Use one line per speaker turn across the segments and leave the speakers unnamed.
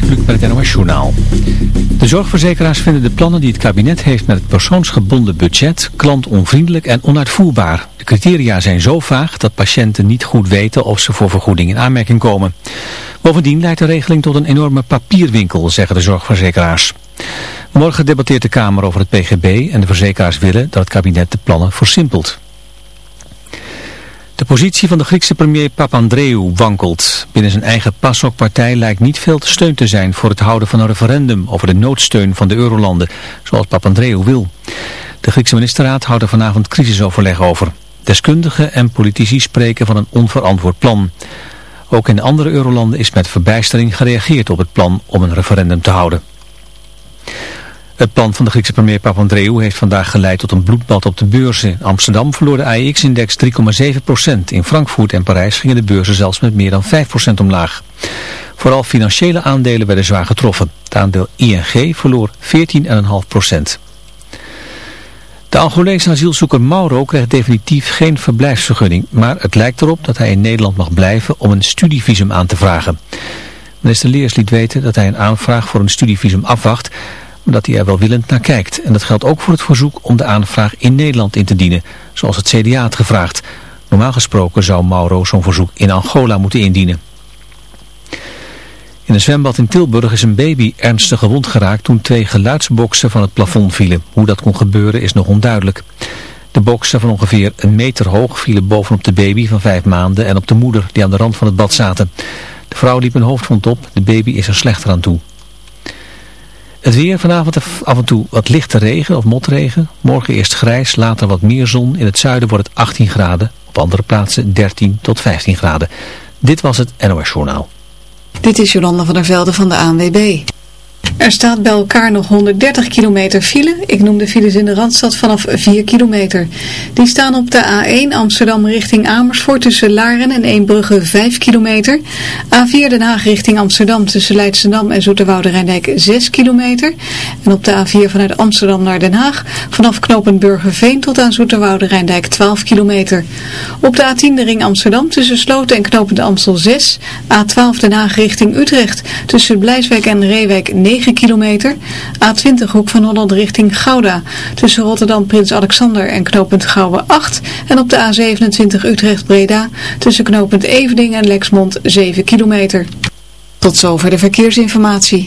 Het Journaal. De zorgverzekeraars vinden de plannen die het kabinet heeft met het persoonsgebonden budget klantonvriendelijk en onuitvoerbaar. De criteria zijn zo vaag dat patiënten niet goed weten of ze voor vergoeding in aanmerking komen. Bovendien leidt de regeling tot een enorme papierwinkel, zeggen de zorgverzekeraars. Morgen debatteert de Kamer over het PGB en de verzekeraars willen dat het kabinet de plannen versimpelt. De positie van de Griekse premier Papandreou wankelt. Binnen zijn eigen PASOK-partij lijkt niet veel te steun te zijn voor het houden van een referendum over de noodsteun van de eurolanden, zoals Papandreou wil. De Griekse ministerraad houdt er vanavond crisisoverleg over. Deskundigen en politici spreken van een onverantwoord plan. Ook in andere eurolanden is met verbijstering gereageerd op het plan om een referendum te houden. Het plan van de Griekse premier Papandreou heeft vandaag geleid tot een bloedbad op de beurzen. Amsterdam verloor de AEX-index 3,7%. In Frankfurt en Parijs gingen de beurzen zelfs met meer dan 5% omlaag. Vooral financiële aandelen werden zwaar getroffen. Het aandeel ING verloor 14,5%. De Angolese asielzoeker Mauro krijgt definitief geen verblijfsvergunning, maar het lijkt erop dat hij in Nederland mag blijven om een studievisum aan te vragen. Minister Leers liet weten dat hij een aanvraag voor een studievisum afwacht, dat hij er welwillend naar kijkt. En dat geldt ook voor het verzoek om de aanvraag in Nederland in te dienen, zoals het CDA had gevraagd. Normaal gesproken zou Mauro zo'n verzoek in Angola moeten indienen. In een zwembad in Tilburg is een baby ernstig gewond geraakt toen twee geluidsboksen van het plafond vielen. Hoe dat kon gebeuren is nog onduidelijk. De boksen van ongeveer een meter hoog vielen bovenop de baby van vijf maanden en op de moeder die aan de rand van het bad zaten. De vrouw liep een hoofdwond op, de baby is er slechter aan toe. Het weer vanavond af en toe wat lichte regen of motregen. Morgen eerst grijs, later wat meer zon. In het zuiden wordt het 18 graden. Op andere plaatsen 13 tot 15 graden. Dit was het NOS Journaal.
Dit is Jolanda van der Velde van de ANWB. Er staat bij elkaar nog 130 kilometer file. Ik noem de files in de Randstad vanaf 4 kilometer. Die staan op de A1 Amsterdam richting Amersfoort tussen Laren en Eembrugge 5 kilometer. A4 Den Haag richting Amsterdam tussen Leidschendam en Zoeterwoude Rijndijk 6 kilometer. En op de A4 vanuit Amsterdam naar Den Haag vanaf knooppunt Burgerveen tot aan Zoeterwoude Rijndijk 12 kilometer. Op de A10 de ring Amsterdam tussen Sloten en knooppunt Amstel 6. A12 Den Haag richting Utrecht tussen Blijswijk en Reewijk 9 9 kilometer. A20 hoek van Holland richting Gouda. Tussen Rotterdam Prins Alexander en knooppunt Gouwe 8. En op de A27 Utrecht Breda. Tussen knooppunt Evening en Lexmond 7 kilometer. Tot zover de verkeersinformatie.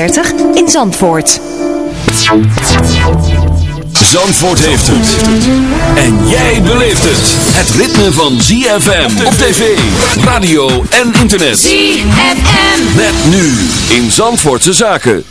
in Zandvoort.
Zandvoort heeft het. En jij beleeft het. Het ritme van ZFM op tv, radio en internet.
ZFM.
Met nu in Zandvoortse Zaken.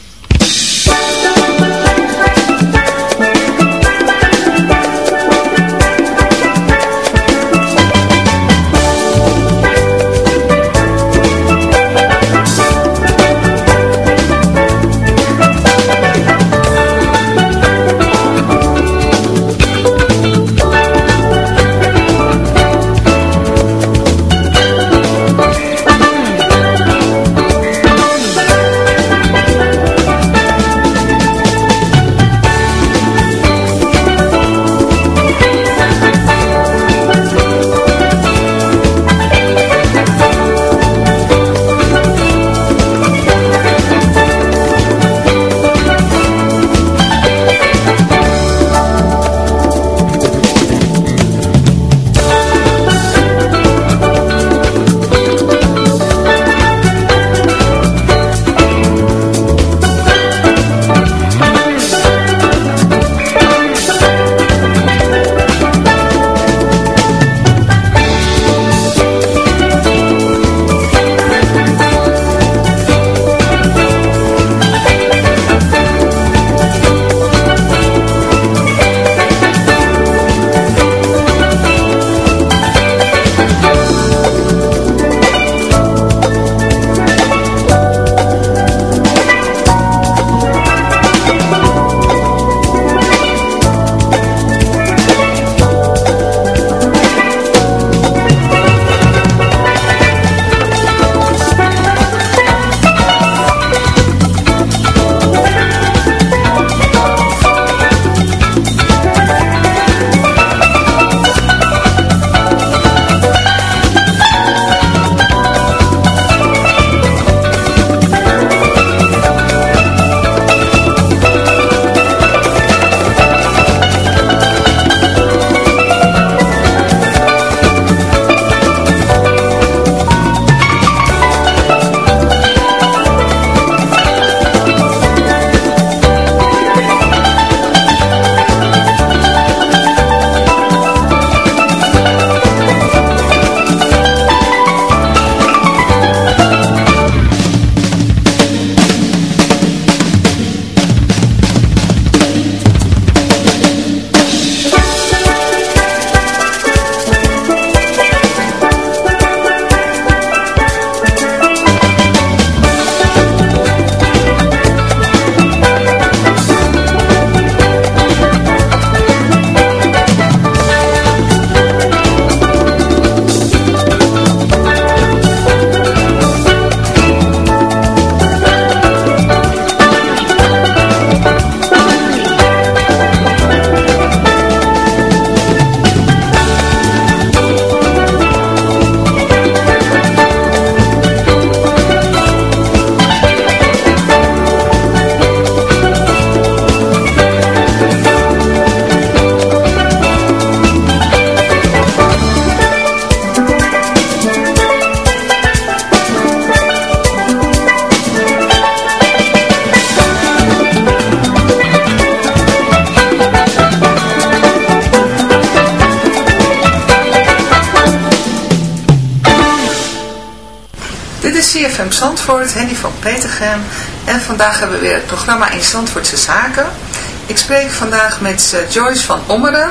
Vandaag hebben we weer het programma in Zandvoortse Zaken. Ik spreek vandaag met eh, Joyce van Ommeren.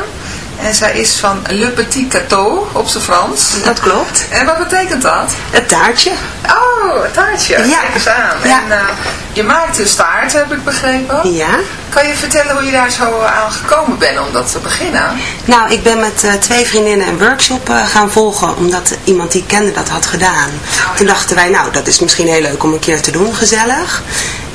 En zij is van Le Petit Cateau, op zijn Frans.
Dat klopt.
En wat betekent dat?
Het taartje.
Oh, het taartje.
Ja.
Kijk eens aan.
Ja.
En eh, je maakt een staart, heb ik begrepen.
Ja.
Kan je vertellen hoe je daar zo aan gekomen bent om dat te beginnen?
Nou, ik ben met eh, twee vriendinnen een workshop eh, gaan volgen, omdat iemand die ik kende dat had gedaan. Toen dachten wij, nou, dat is misschien heel leuk om een keer te doen, gezellig.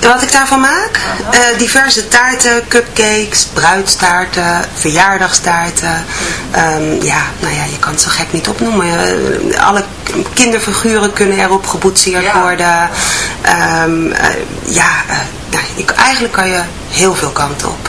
Wat ik daarvan maak? Uh, diverse taarten, cupcakes, bruidstaarten, verjaardagstaarten. Um, ja, nou ja, je kan het zo gek niet opnoemen. Uh, alle kinderfiguren kunnen erop geboetseerd
Ja.
worden. Um, uh, ja, nou, eigenlijk kan je heel veel kanten op.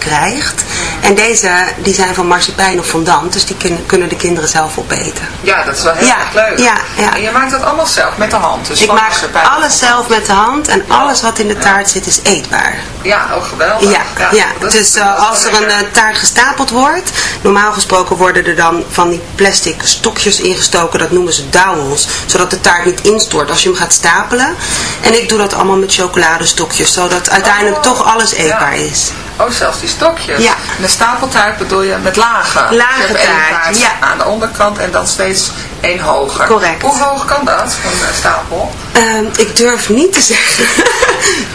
krijgt. En deze, die zijn van marsepein of fondant, dus die kunnen de kinderen zelf opeten.
Ja, dat is wel heel
Ja,
erg leuk.
ja, ja.
En je maakt dat allemaal zelf met de hand. Dus
Ik maak alles zelf met de hand en alles wat in de taart zit is eetbaar.
Ja, ook geweldig.
Ja, ja. dus uh,
wel
als er een uh, taart gestapeld wordt, normaal gesproken worden er dan van die plastic stokjes ingestoken, dat noemen ze dowels, zodat de taart niet instort als je hem gaat stapelen. En ik doe dat allemaal met chocoladestokjes, zodat uiteindelijk
Oh,
toch alles eetbaar is.
Oh, zelfs die stokjes.
Ja.
En de stapeltaart bedoel je met lagen.
Lage
Dus
taart, ja.
aan de onderkant en dan steeds één hoger.
Correct.
Hoe hoog kan dat, een eh, stapel?
Ehm, ik durf niet te zeggen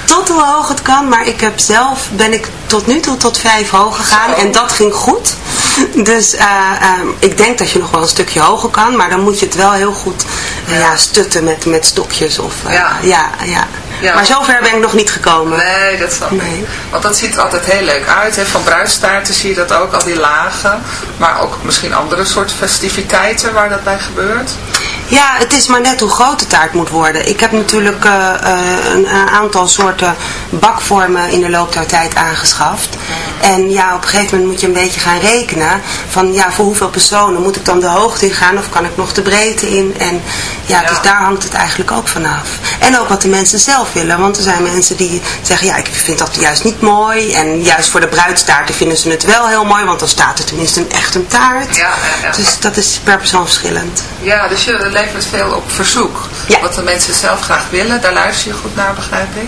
tot hoe hoog het kan, maar ik heb zelf, ben ik tot nu toe tot vijf hoog gegaan
Zo.
en dat ging goed. Dus eh, ehm, ik denk dat je nog wel een stukje hoger kan, maar dan moet je het wel heel goed eh, ja. stutten met, met stokjes. Of,
Ja.
ja. Ja,
Ja.
Maar zover ben ik nog niet gekomen.
Nee, dat snap ik.
Nee.
Want dat ziet er altijd heel leuk uit. Hè? Van bruidstaarten zie je dat ook, al die lagen. Maar ook misschien andere soort festiviteiten waar dat bij gebeurt.
Ja, het is maar net hoe groot de taart moet worden. Ik heb natuurlijk uh, uh, een, een, aantal soorten bakvormen in de loop der tijd aangeschaft. En ja, op een gegeven moment moet je een beetje gaan rekenen van ja, voor hoeveel personen moet ik dan de hoogte in gaan of kan ik nog de breedte in. En ja,
Ja.
dus daar hangt het eigenlijk ook vanaf. En ook wat de mensen zelf willen, want er zijn mensen die zeggen ja, ik vind dat juist niet mooi. En juist voor de bruidstaarten vinden ze het wel heel mooi, want dan staat er tenminste een echt een taart.
Ja.
Dus dat is per persoon verschillend.
Ja, dus je levert veel op verzoek. Wat de mensen zelf graag willen, daar luister je goed naar, begrijp ik.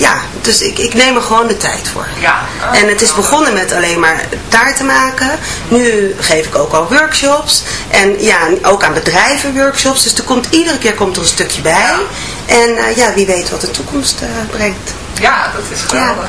ja, dus ik, ik neem er gewoon de tijd voor.
Ja.
En het is begonnen met alleen maar taarten maken. Nu geef ik ook al workshops. En ja, ook aan bedrijven workshops. Dus er komt, iedere keer komt er een stukje bij. En eh, ja, wie weet wat de toekomst eh, brengt.
Ja, dat is geweldig.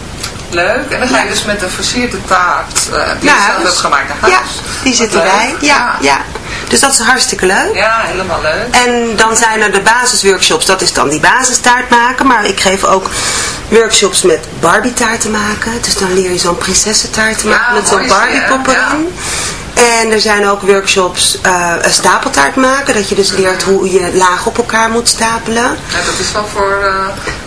Leuk. En dan ga je dus met een versierde taart eh, die je zelf
huis.
hebt gemaakt naar huis.
Ja, die zit erbij. Ja, ja. Dus dat is hartstikke leuk.
Ja, helemaal leuk.
En dan zijn er de basisworkshops, dat is dan die basistaart maken. Maar ik geef ook workshops met Barbie taarten maken. Dus dan leer je zo'n prinsessentaart te
Ja,
maken met zo'n
die,
Barbie pop
hè? Ja.
erin. En er zijn ook workshops eh, een stapeltaart maken. Dat je dus leert hoe je laag op elkaar moet stapelen.
Ja, dat is wel voor eh,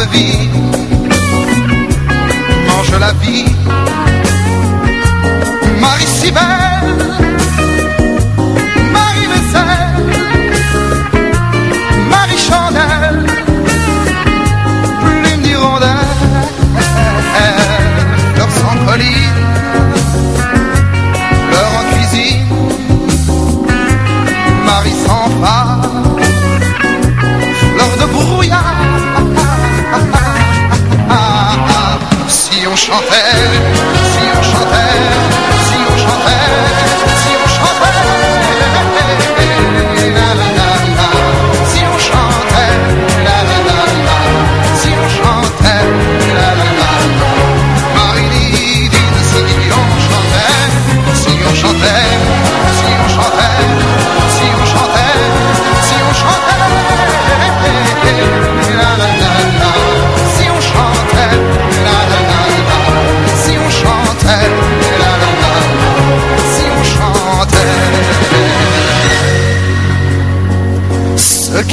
La grande ville mange la vie. Marie chantait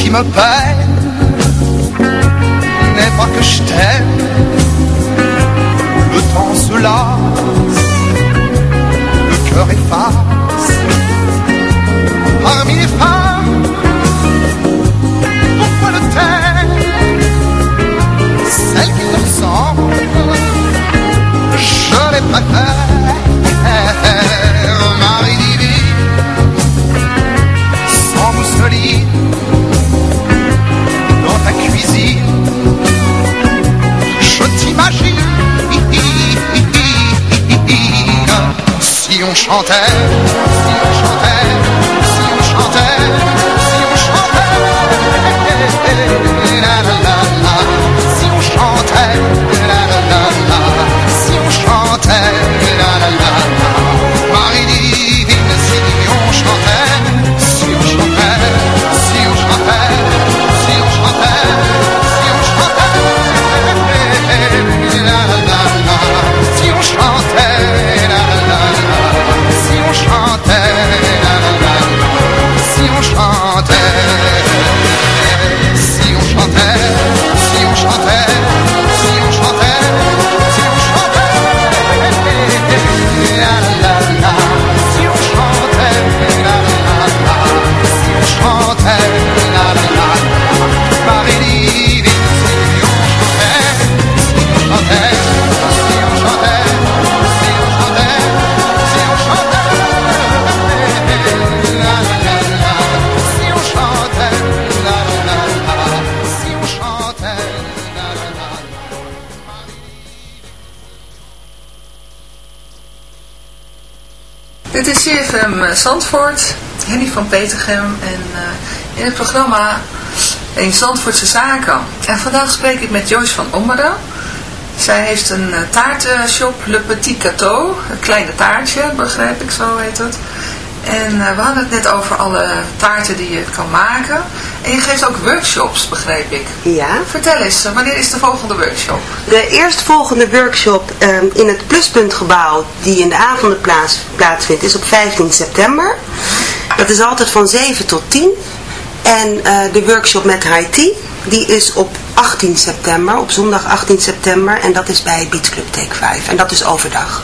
qui me peine n'est pas que je t'aime. Le temps se lasse, le cœur efface. Chantait,
CFM Zandvoort, Henny van Petergem en eh, in het programma in Zandvoortse Zaken. En vandaag spreek ik met Joyce van Ommeren. Zij heeft een eh, taartenshop, Le Petit Cateau, een kleine taartje, begrijp ik, zo heet het. En eh, we hadden het net over alle taarten die je kan maken. En je geeft ook workshops, begreep ik.
Ja.
Vertel eens, eh, wanneer is de volgende workshop?
De eerstvolgende workshop ehm, in het Pluspuntgebouw, die in de avonden plaats, plaatsvindt, is op 15 september. Dat is altijd van 7 tot 10. En eh, de workshop met Haiti, die is op 18 september, op zondag 18 september. En dat is bij Beach Club Take 5. En dat is overdag.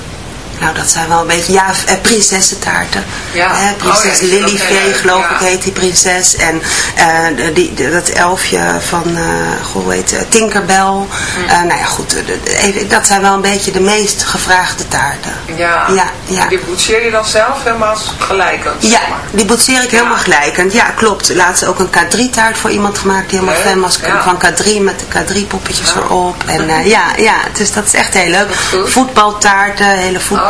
nou dat zijn wel een beetje, ja, eh, prinsessentaarten.
Ja.
Hè, prinses
Oh ja,
geloof
ja.
ik, heet die prinses. En eh, die, de- dat elfje van, eh goh, hoe heet het, Tinkerbell.
Mm.
Nou ja, goed, de- de- even- dat zijn wel een beetje de meest gevraagde taarten.
Ja.
Ja, ja.
Die boetseer je dan zelf helemaal gelijkend,
Ja,
zeg maar.
die boetseer ik helemaal gelijkend. Ja, klopt. Laatst ook een K3-taart voor iemand gemaakt die helemaal fan was van K3 met de K3-poppetjes
Ja.
erop. En ja, ja, dus dat is echt heel leuk. Voetbaltaarten, hele voetballen.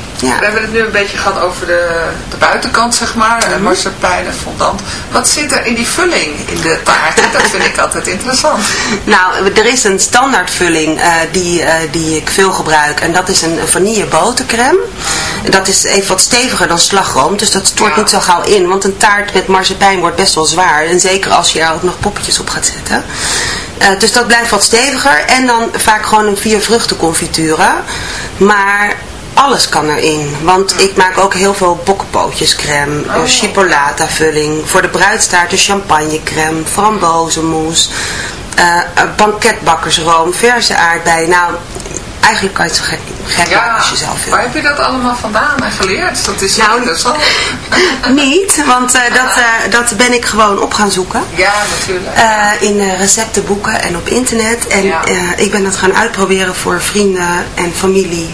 Ja.
We hebben het nu een beetje gehad over de, de buitenkant, zeg maar. Mm Marsepein en fondant. Wat zit er in die vulling in de taart? Dat vind ik altijd interessant.
Nou, er is een standaardvulling eh, die, eh, die ik veel gebruik. En dat is een vanille botercrème. Dat is even wat steviger dan slagroom. Dus dat stort
Ja.
niet zo gauw in. Want een taart met marsepein wordt best wel zwaar. En zeker als je er ook nog poppetjes op gaat zetten. Eh, dus dat blijft wat steviger. En dan vaak gewoon een vier vruchten confiture. Maar alles kan erin. Want ik maak ook heel veel bokkenpootjescrème,
Oh.
oh. chipolata vulling. Voor de bruidstaart een champagnecrème, frambozenmousse, eh, een banketbakkersroom, verse aardbeien. Nou, eigenlijk kan je het zo gek, gek maken als je zelf wil.
waar heb je dat allemaal vandaan en geleerd? Dat is
Nou,
interessant.
Niet, want eh, dat, eh, dat ben ik gewoon op gaan zoeken.
Ja, natuurlijk.
Eh, in eh, receptenboeken en op internet. En
Ja.
eh, ik ben dat gaan uitproberen voor vrienden en familie.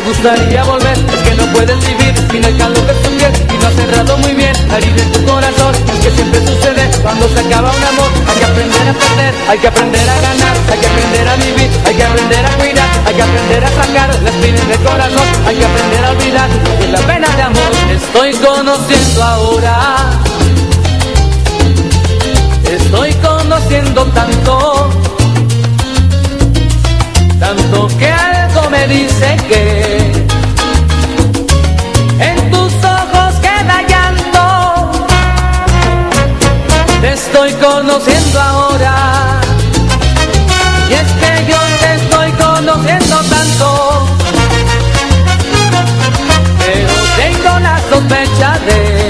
Gustaría volver, es que no puedes vivir sin el calor de tu piel y no has cerrado muy bien la herida en tu corazón. Es que siempre sucede cuando se acaba un amor. Hay que aprender a perder, hay que aprender a ganar, hay que aprender a vivir, hay que aprender a cuidar, hay que aprender a sacar las espinas del corazón, hay que aprender a olvidar que la pena de amor. Estoy conociendo ahora, estoy conociendo tanto, tanto que algo me dice que en tus ojos queda llanto. Te estoy conociendo ahora. Y es que yo te estoy conociendo tanto. Pero tengo la sospecha de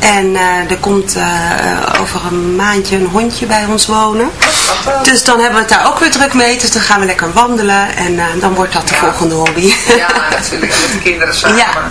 En eh, er komt eh, over een maandje een hondje bij ons wonen. Dus dan hebben we het daar ook weer druk mee. Dus dan gaan we lekker wandelen en eh, dan wordt dat de volgende hobby.
Ja, natuurlijk. Met de kinderen samen.
Ja.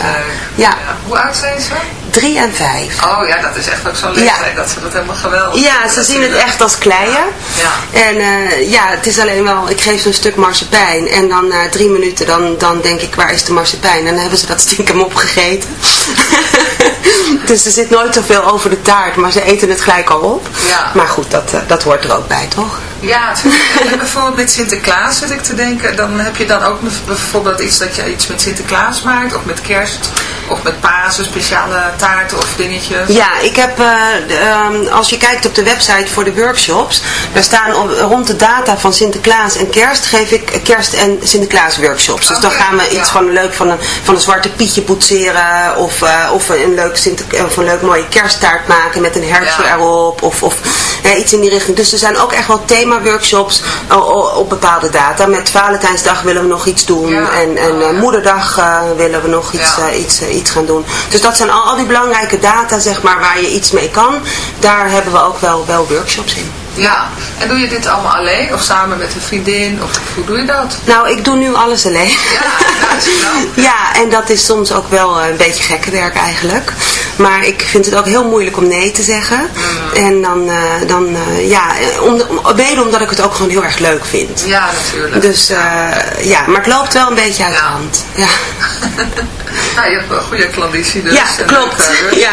eh, ja,
Hoe oud zijn ze?
drie en vijf.
Oh ja, dat is echt ook zo'n leeftijd dat ze dat helemaal geweldig
Ja, ze zien het echt als kleien.
Ja.
En eh, ja, het is alleen wel, ik geef ze een stuk marsepein. En dan na drie minuten, dan, dan denk ik, waar is de marsepein? En dan hebben ze dat stiekem opgegeten. dus er zit nooit zoveel over de taart, maar ze eten het gelijk al op.
Ja.
Maar goed, dat, eh, dat hoort er ook bij, toch?
Ja, bijvoorbeeld met Sinterklaas zit ik te denken, dan heb je dan ook bijvoorbeeld iets dat je iets met Sinterklaas maakt, of met kerst, of met Pasen, speciale taarten of dingetjes.
Ja, ik heb, eh, ehm, als je kijkt op de website voor de workshops, daar staan op- rond de data van Sinterklaas en kerst, geef ik kerst- en Sinterklaas workshops. Dus dan gaan we iets van leuk van een, van een zwarte pietje poetseren, of, eh, of een leuk, Sinter, of een leuk mooie kersttaart maken met een hertje
Ja.
erop, of, of iets in die richting. Dus er zijn ook echt wel thema-workshops o- o- op bepaalde data. Met Valentijnsdag willen we nog iets doen, en, en eh, Moederdag eh, willen we nog iets,
Ja.
eh, iets, eh, iets gaan doen. Dus dat zijn al, al die belangrijke data, zeg maar, waar je iets mee kan. Daar hebben we ook wel, wel workshops in.
Ja, en doe je dit allemaal alleen of samen met een vriendin of hoe doe je dat?
Nou, ik doe nu alles alleen.
Ja, dat is wel.
Ja, en dat is soms ook wel eh, een beetje gekke werk eigenlijk. Maar ik vind het ook heel moeilijk om nee te zeggen.
Mm.
En dan, eh, dan eh, ja, om om- mede omdat ik het ook gewoon heel erg leuk vind.
Ja, natuurlijk.
Dus eh, ja, maar het loopt wel een beetje uit de hand. Ja.
Je hebt een goede klanditie dus.
Ja, klopt. Ja.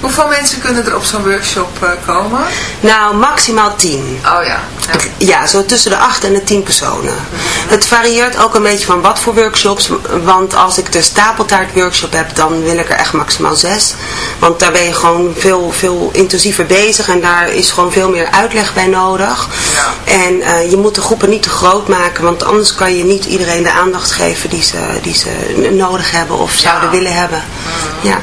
Hoeveel mensen kunnen er op zo'n workshop komen?
Nou, maximaal tien.
Oh ja. ja.
Ja, zo tussen de 8 en de 10 personen. Het varieert ook een beetje van wat voor workshops. Want als ik de stapeltaart workshop heb, dan wil ik er echt maximaal 6. Want daar ben je gewoon veel, veel intensiever bezig. En daar is gewoon veel meer uitleg bij nodig. En eh, je moet de groepen niet te groot maken. Want anders kan je niet iedereen de aandacht geven die ze, die ze nodig hebben of zouden willen hebben. Ja.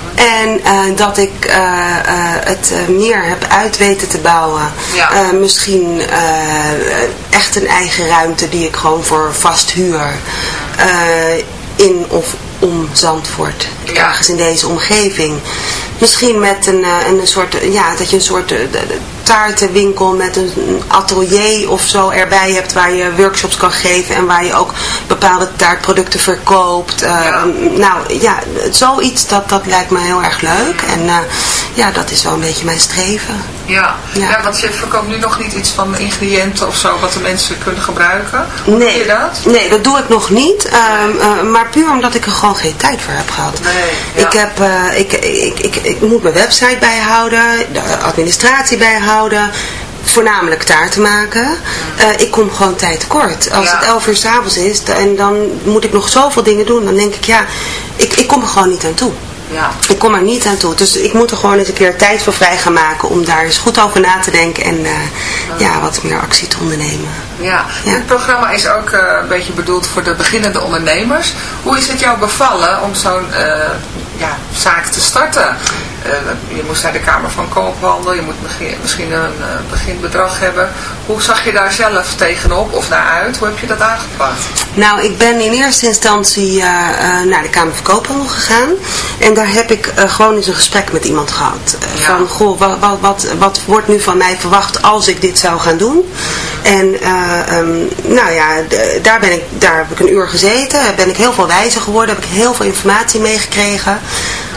En eh, dat ik eh, eh, het meer heb uit weten te bouwen.
Ja.
Misschien echt een eigen ruimte die ik gewoon voor vast huur. in of om Zandvoort. Ergens in deze omgeving. Misschien met een, een soort, ja, dat je een soort taartenwinkel met een atelier of zo erbij hebt waar je workshops kan geven en waar je ook bepaalde taartproducten verkoopt. Eh, Nou ja, zoiets dat, dat lijkt me heel erg leuk en eh, ja, dat is wel een beetje mijn streven.
Ja.
Ja.
ja. want je verkoopt nu nog niet iets van ingrediënten of zo wat de mensen kunnen gebruiken. Hoe doe je dat?
Nee, dat doe ik nog niet. ehm, eh, maar puur omdat ik er gewoon geen tijd voor heb gehad.
Nee, ja.
ik, heb, eh, ik, ik, ik, ik moet mijn website bijhouden, de administratie bijhouden. Voornamelijk taarten maken. Eh, ik kom gewoon tijd tekort. Als
Ja.
het 11 uur s'avonds is en dan moet ik nog zoveel dingen doen. Dan denk ik, ja, ik, ik kom er gewoon niet aan toe.
Ja.
Ik kom er niet aan toe. Dus ik moet er gewoon eens een keer tijd voor vrij gaan maken om daar eens goed over na te denken en eh, ja, wat meer actie te ondernemen.
Ja, dit programma is ook eh, een beetje bedoeld voor de beginnende ondernemers. Hoe is het jou bevallen om zo'n eh, ja, zaak te starten? Eh, je moest naar de Kamer van Koophandel, je moet begin- misschien een beginbedrag hebben. Hoe zag je daar zelf tegenop of naar uit? Hoe heb je dat aangepakt?
Nou, ik ben in eerste instantie naar de Kamer van Koophandel gegaan. En daar heb ik gewoon eens een gesprek met iemand gehad. Eh, Van, goh, wat, wat, wat, wat wordt nu van mij verwacht als ik dit zou gaan doen? En eh, ehm, nou ja, daar, ben ik, daar heb ik een uur gezeten. Ben ik heel veel wijzer geworden. Heb ik heel veel informatie meegekregen.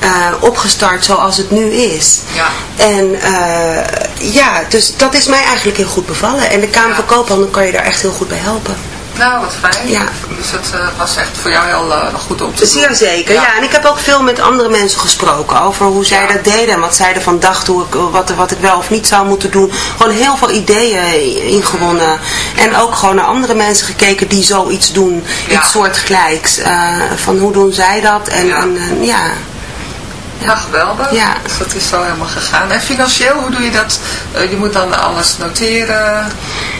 eh, opgestart zoals het nu is.
Ja.
En eh, ja, dus dat is mij eigenlijk heel goed bevallen. En de Kamer van Koophandel kan je daar echt heel goed bij helpen.
Nou, wat fijn.
Ja.
Dus het eh, was echt voor jou heel goed om te doen.
Zeer zeker, ja. En ik heb ook veel met andere mensen gesproken over hoe zij dat deden en wat zij ervan dachten, hoe ik, wat, wat ik wel of niet zou moeten doen. Gewoon heel veel ideeën ingewonnen. En ook gewoon naar andere mensen gekeken die zoiets doen,
Ja.
iets soortgelijks. Eh van hoe doen zij dat? En
Ja.
ja, en, ja.
Ja, geweldig.
Ja.
Dus dat is zo helemaal gegaan. En financieel, hoe doe je dat? Eh, je moet dan alles noteren.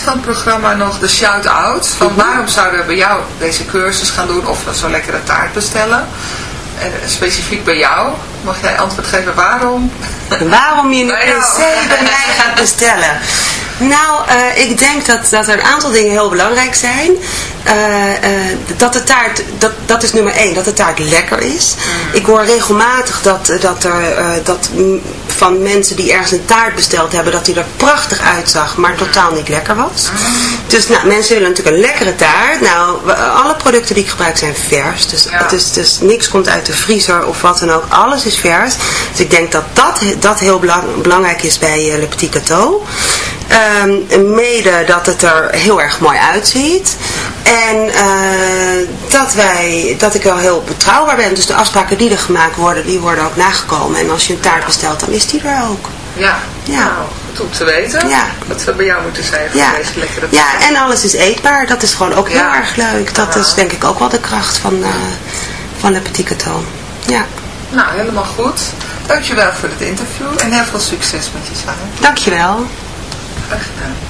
van het programma nog de shout-out. Van waarom zouden we bij jou deze cursus gaan doen of zo'n lekkere taart bestellen? En specifiek bij jou, mag jij antwoord geven waarom?
Waarom je per se bij mij gaat bestellen? Nou, eh, ik denk dat, dat er een aantal dingen heel belangrijk zijn. Eh, eh, dat de taart, dat, dat is nummer één, dat de taart lekker is. Ik hoor regelmatig dat, dat er eh, dat mm, van mensen die ergens een taart besteld hebben, dat die er prachtig uitzag, maar totaal niet lekker was. Dus nou, mensen willen natuurlijk een lekkere taart. Nou, alle producten die ik gebruik zijn vers. Dus,
Ja.
is, dus niks komt uit de vriezer of wat dan ook. Alles is vers. Dus ik denk dat dat, dat heel belang- belangrijk is bij eh, Le Petit Cateau. Ehm, mede dat het er heel erg mooi uitziet. En eh, dat, wij, dat ik wel heel betrouwbaar ben. Dus de afspraken die er gemaakt worden, die worden ook nagekomen. En als je een taart bestelt, dan is die er ook.
Ja,
Ja.
nou, goed om te weten.
Ja.
Dat we bij jou moeten zijn voor
Ja.
deze lekkere
ja, en alles is eetbaar. Dat is gewoon ook
Ja.
heel erg leuk. Dat is denk ik ook wel de kracht van, eh van Le Petit Cateau. Ja,
Nou, helemaal goed. Dankjewel voor het interview en heel veel succes met je zaak.
dankjewel.
Graag gedaan.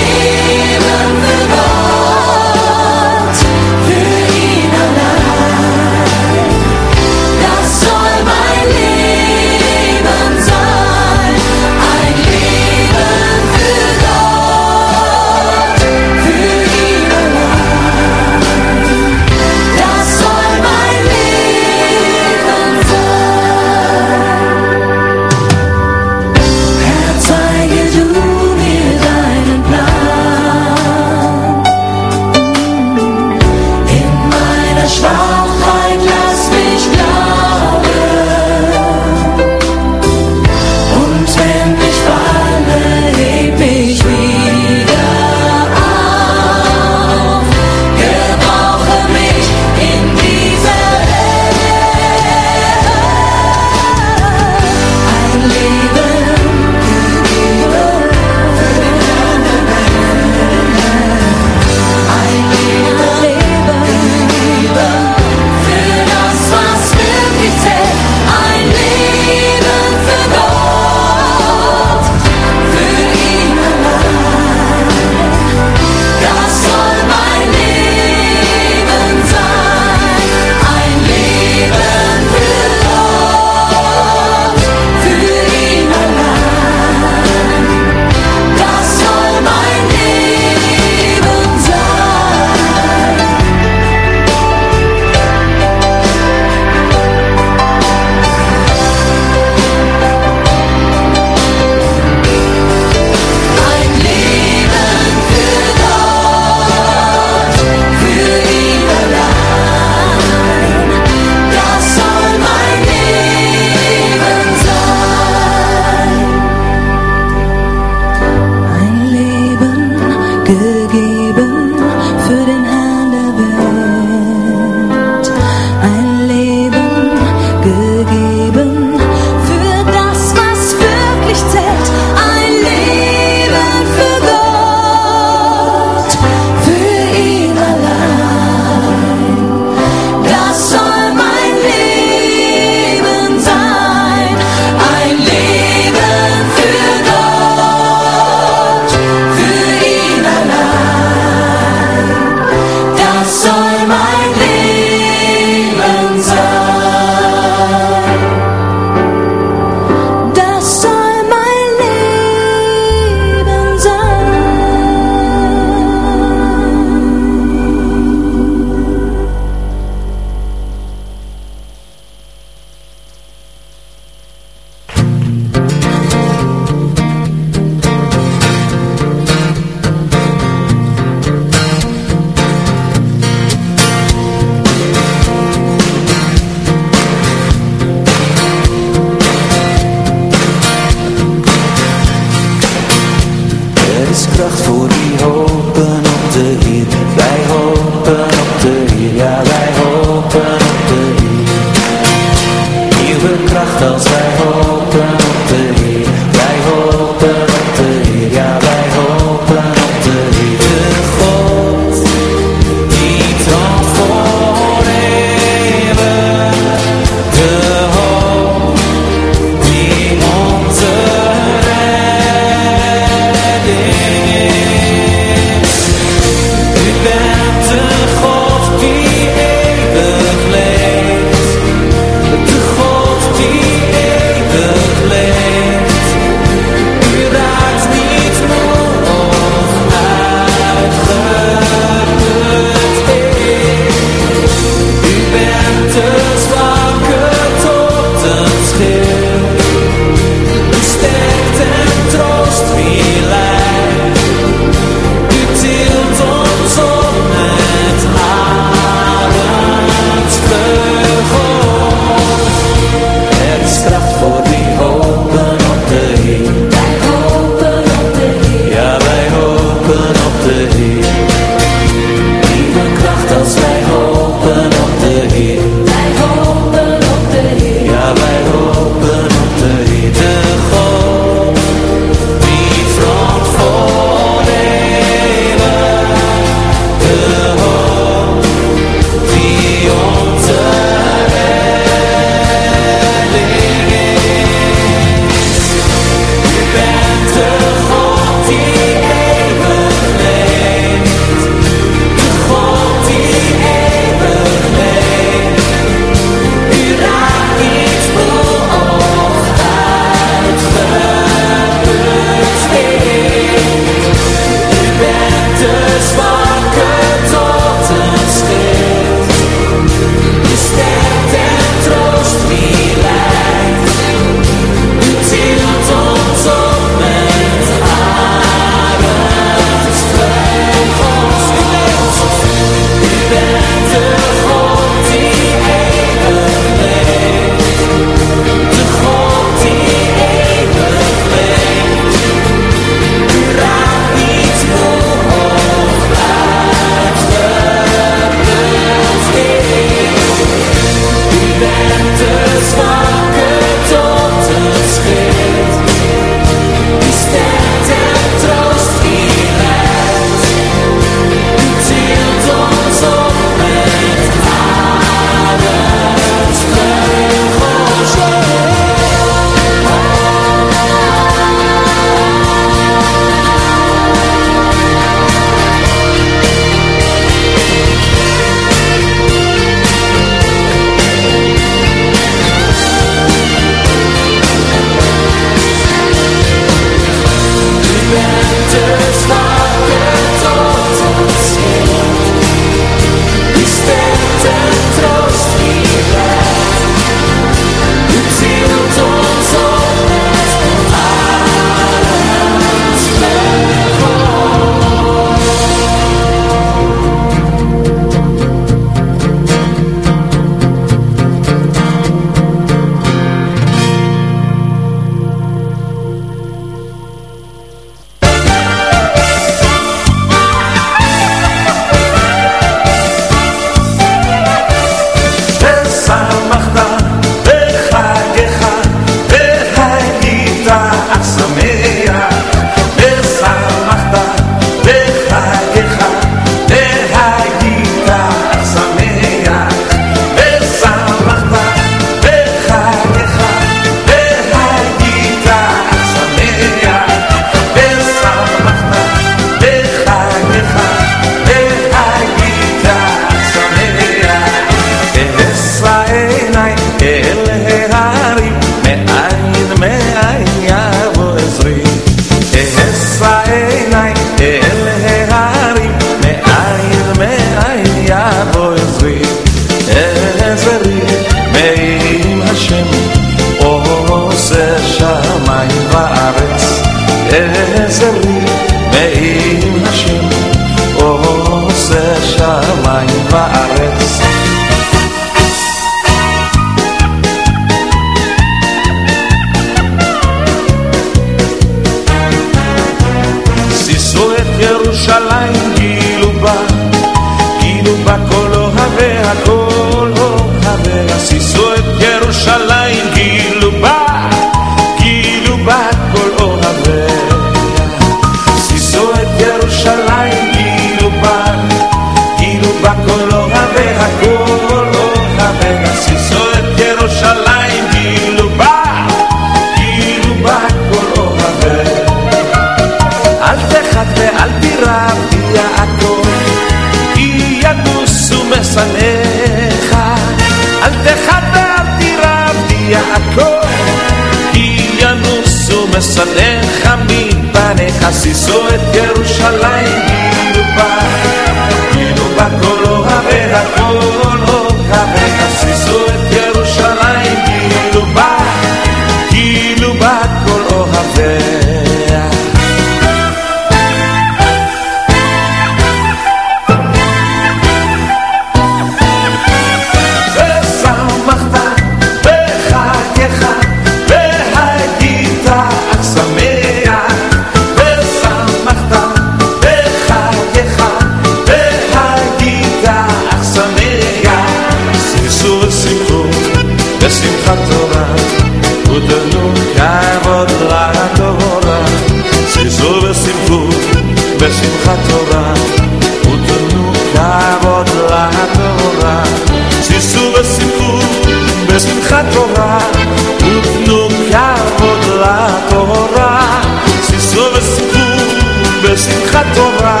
Catorra,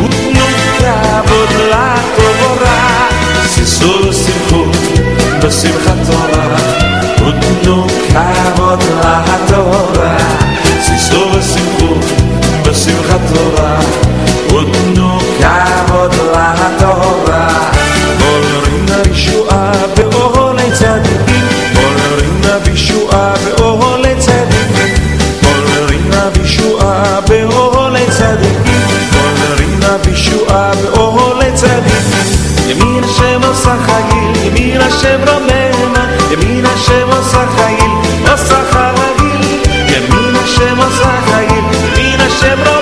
moet nog graven laten worden. Ze zullen ze voor, de Simchatorra, moet nog graven laten worden. Ze zullen ze voor.
שופע ואוהלי צדיקים ימין השם עושה חגיל, ימין השם רומנה ימין השם עושה חגיל, עושה חגיל ימין השם עושה חגיל, ימין השם
רומנה